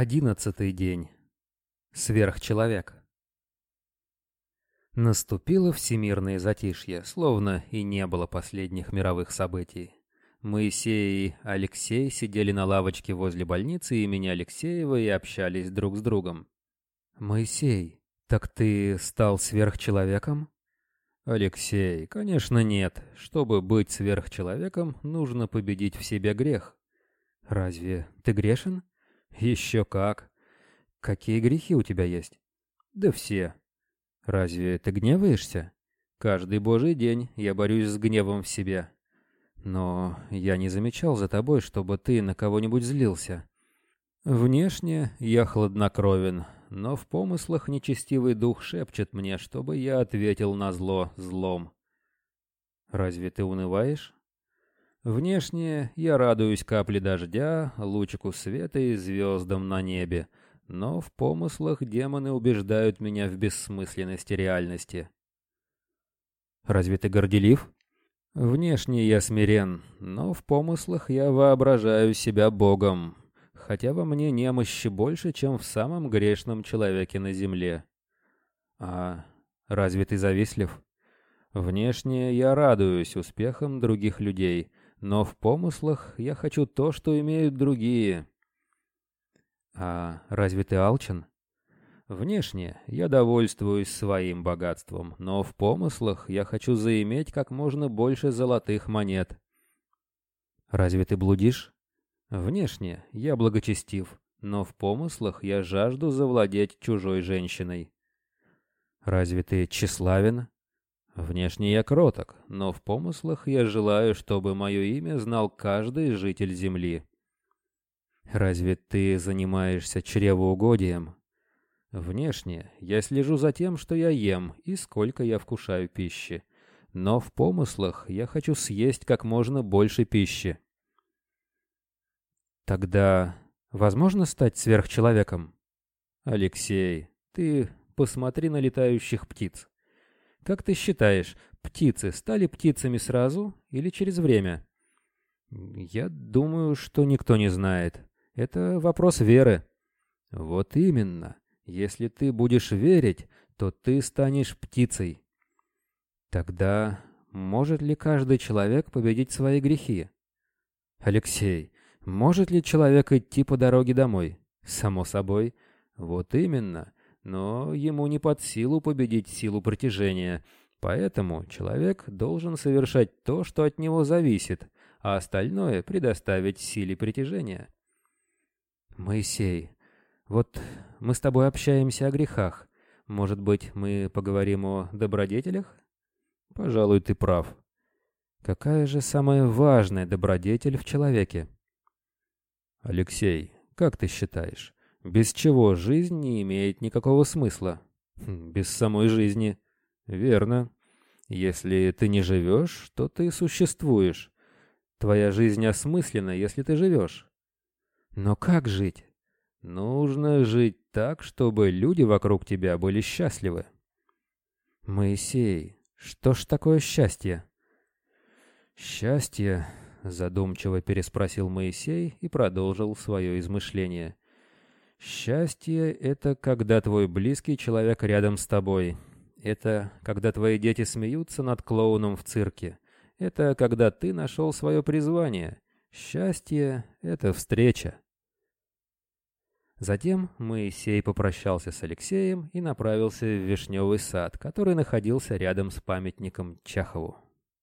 Одиннадцатый день. Сверхчеловек. Наступило всемирное затишье, словно и не было последних мировых событий. Моисей и Алексей сидели на лавочке возле больницы имени Алексеева и общались друг с другом. «Моисей, так ты стал сверхчеловеком?» «Алексей, конечно нет. Чтобы быть сверхчеловеком, нужно победить в себе грех». «Разве ты грешен?» Еще как. Какие грехи у тебя есть? Да все. Разве ты гневаешься? Каждый божий день я борюсь с гневом в себе. Но я не замечал за тобой, чтобы ты на кого-нибудь злился. Внешне я хладнокровен, но в помыслах нечестивый дух шепчет мне, чтобы я ответил на зло злом. Разве ты унываешь? Внешне я радуюсь капле дождя, лучику света и звездам на небе, но в помыслах демоны убеждают меня в бессмысленности реальности. Разве ты горделив? Внешне я смирен, но в помыслах я воображаю себя Богом, хотя во мне немощи больше, чем в самом грешном человеке на земле. А разве ты завистлив? Внешне я радуюсь успехам других людей, но в помыслах я хочу то, что имеют другие. А разве ты алчен? Внешне я довольствуюсь своим богатством, но в помыслах я хочу заиметь как можно больше золотых монет. Разве ты блудишь? Внешне я благочестив, но в помыслах я жажду завладеть чужой женщиной. Разве ты тщеславен? Внешне я кроток, но в помыслах я желаю, чтобы мое имя знал каждый житель Земли. Разве ты занимаешься чревоугодием? Внешне я слежу за тем, что я ем и сколько я вкушаю пищи. Но в помыслах я хочу съесть как можно больше пищи. Тогда возможно стать сверхчеловеком? Алексей, ты посмотри на летающих птиц. Как ты считаешь, птицы стали птицами сразу или через время? Я думаю, что никто не знает. Это вопрос веры. Вот именно. Если ты будешь верить, то ты станешь птицей. Тогда может ли каждый человек победить свои грехи? Алексей, может ли человек идти по дороге домой? Само собой. Вот именно но ему не под силу победить силу притяжения, поэтому человек должен совершать то, что от него зависит, а остальное предоставить силе притяжения. Моисей, вот мы с тобой общаемся о грехах. Может быть, мы поговорим о добродетелях? Пожалуй, ты прав. Какая же самая важная добродетель в человеке? Алексей, как ты считаешь, без чего жизнь не имеет никакого смысла. Хм, без самой жизни. Верно. Если ты не живешь, то ты существуешь. Твоя жизнь осмысленна, если ты живешь. Но как жить? Нужно жить так, чтобы люди вокруг тебя были счастливы. Моисей, что ж такое счастье? Счастье, задумчиво переспросил Моисей и продолжил свое измышление. Счастье — это когда твой близкий человек рядом с тобой. Это когда твои дети смеются над клоуном в цирке. Это когда ты нашел свое призвание. Счастье — это встреча. Затем Моисей попрощался с Алексеем и направился в Вишневый сад, который находился рядом с памятником Чахову.